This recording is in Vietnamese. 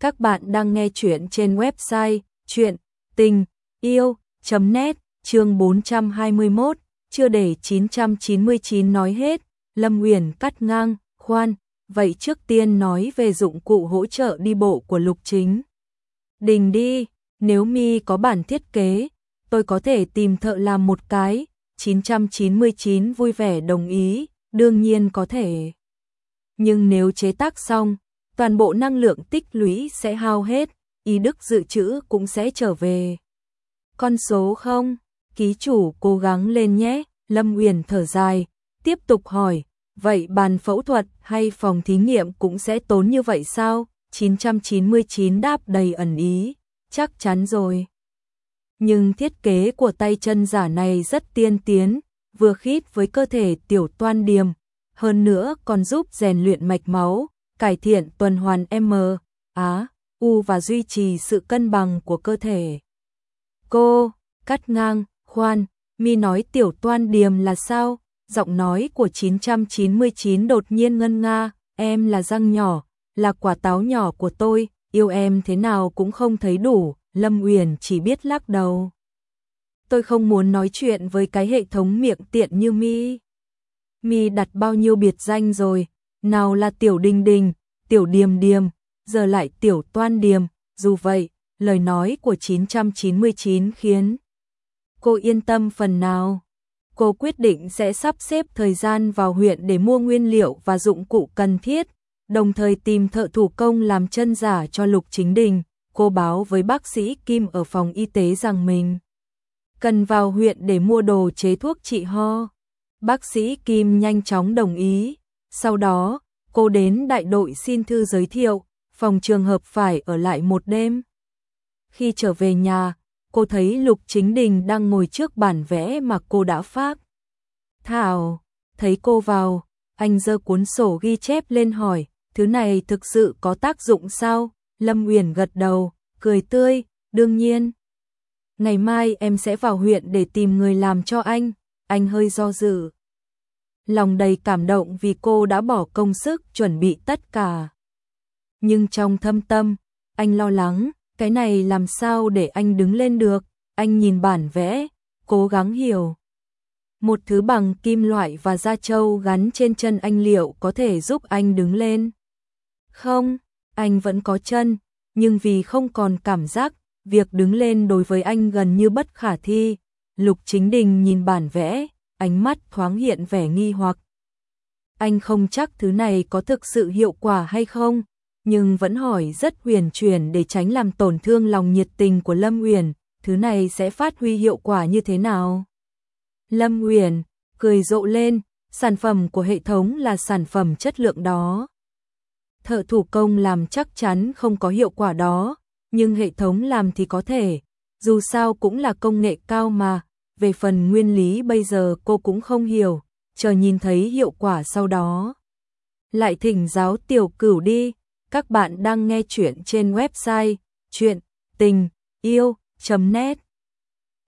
Các bạn đang nghe chuyện trên website chuyện tình yêu.net chương 421, chưa để 999 nói hết, Lâm uyển cắt ngang, khoan, vậy trước tiên nói về dụng cụ hỗ trợ đi bộ của Lục Chính. Đình đi, nếu mi có bản thiết kế, tôi có thể tìm thợ làm một cái, 999 vui vẻ đồng ý, đương nhiên có thể. Nhưng nếu chế tác xong, toàn bộ năng lượng tích lũy sẽ hao hết, ý đức dự trữ cũng sẽ trở về. Con số không, ký chủ cố gắng lên nhé, Lâm Uyển thở dài, tiếp tục hỏi, vậy bàn phẫu thuật hay phòng thí nghiệm cũng sẽ tốn như vậy sao? 999 đáp đầy ẩn ý, chắc chắn rồi. Nhưng thiết kế của tay chân giả này rất tiên tiến, vừa khít với cơ thể tiểu toan điềm, hơn nữa còn giúp rèn luyện mạch máu, cải thiện tuần hoàn M, Á, U và duy trì sự cân bằng của cơ thể. Cô, cắt ngang, khoan, mi nói tiểu toan điềm là sao? Giọng nói của 999 đột nhiên ngân nga, em là răng nhỏ, là quả táo nhỏ của tôi, yêu em thế nào cũng không thấy đủ, Lâm Uyển chỉ biết lắc đầu. Tôi không muốn nói chuyện với cái hệ thống miệng tiện như mi. Mi đặt bao nhiêu biệt danh rồi, nào là tiểu đình đình, tiểu điềm điềm, giờ lại tiểu toan điềm, dù vậy, lời nói của 999 khiến cô yên tâm phần nào. Cô quyết định sẽ sắp xếp thời gian vào huyện để mua nguyên liệu và dụng cụ cần thiết, đồng thời tìm thợ thủ công làm chân giả cho Lục Chính Đình. Cô báo với bác sĩ Kim ở phòng y tế rằng mình cần vào huyện để mua đồ chế thuốc trị ho. Bác sĩ Kim nhanh chóng đồng ý. Sau đó, cô đến đại đội xin thư giới thiệu, phòng trường hợp phải ở lại một đêm. Khi trở về nhà, cô thấy Lục Chính Đình đang ngồi trước bản vẽ mà cô đã phát. Thảo, thấy cô vào, anh giơ cuốn sổ ghi chép lên hỏi, thứ này thực sự có tác dụng sao? Lâm Uyển gật đầu, cười tươi, đương nhiên. Ngày mai em sẽ vào huyện để tìm người làm cho anh, anh hơi do dự. Lòng đầy cảm động vì cô đã bỏ công sức chuẩn bị tất cả. Nhưng trong thâm tâm, anh lo lắng, cái này làm sao để anh đứng lên được, anh nhìn bản vẽ, cố gắng hiểu. Một thứ bằng kim loại và da trâu gắn trên chân anh liệu có thể giúp anh đứng lên. Không, anh vẫn có chân, nhưng vì không còn cảm giác, việc đứng lên đối với anh gần như bất khả thi. Lục Chính Đình nhìn bản vẽ, ánh mắt thoáng hiện vẻ nghi hoặc. Anh không chắc thứ này có thực sự hiệu quả hay không, nhưng vẫn hỏi rất huyền chuyển để tránh làm tổn thương lòng nhiệt tình của Lâm Uyển, thứ này sẽ phát huy hiệu quả như thế nào? Lâm Uyển cười rộ lên, sản phẩm của hệ thống là sản phẩm chất lượng đó. Thợ thủ công làm chắc chắn không có hiệu quả đó, nhưng hệ thống làm thì có thể, dù sao cũng là công nghệ cao mà, về phần nguyên lý bây giờ cô cũng không hiểu, chờ nhìn thấy hiệu quả sau đó. Lại thỉnh giáo tiểu cửu đi, các bạn đang nghe chuyện trên website chuyện tình yêu.net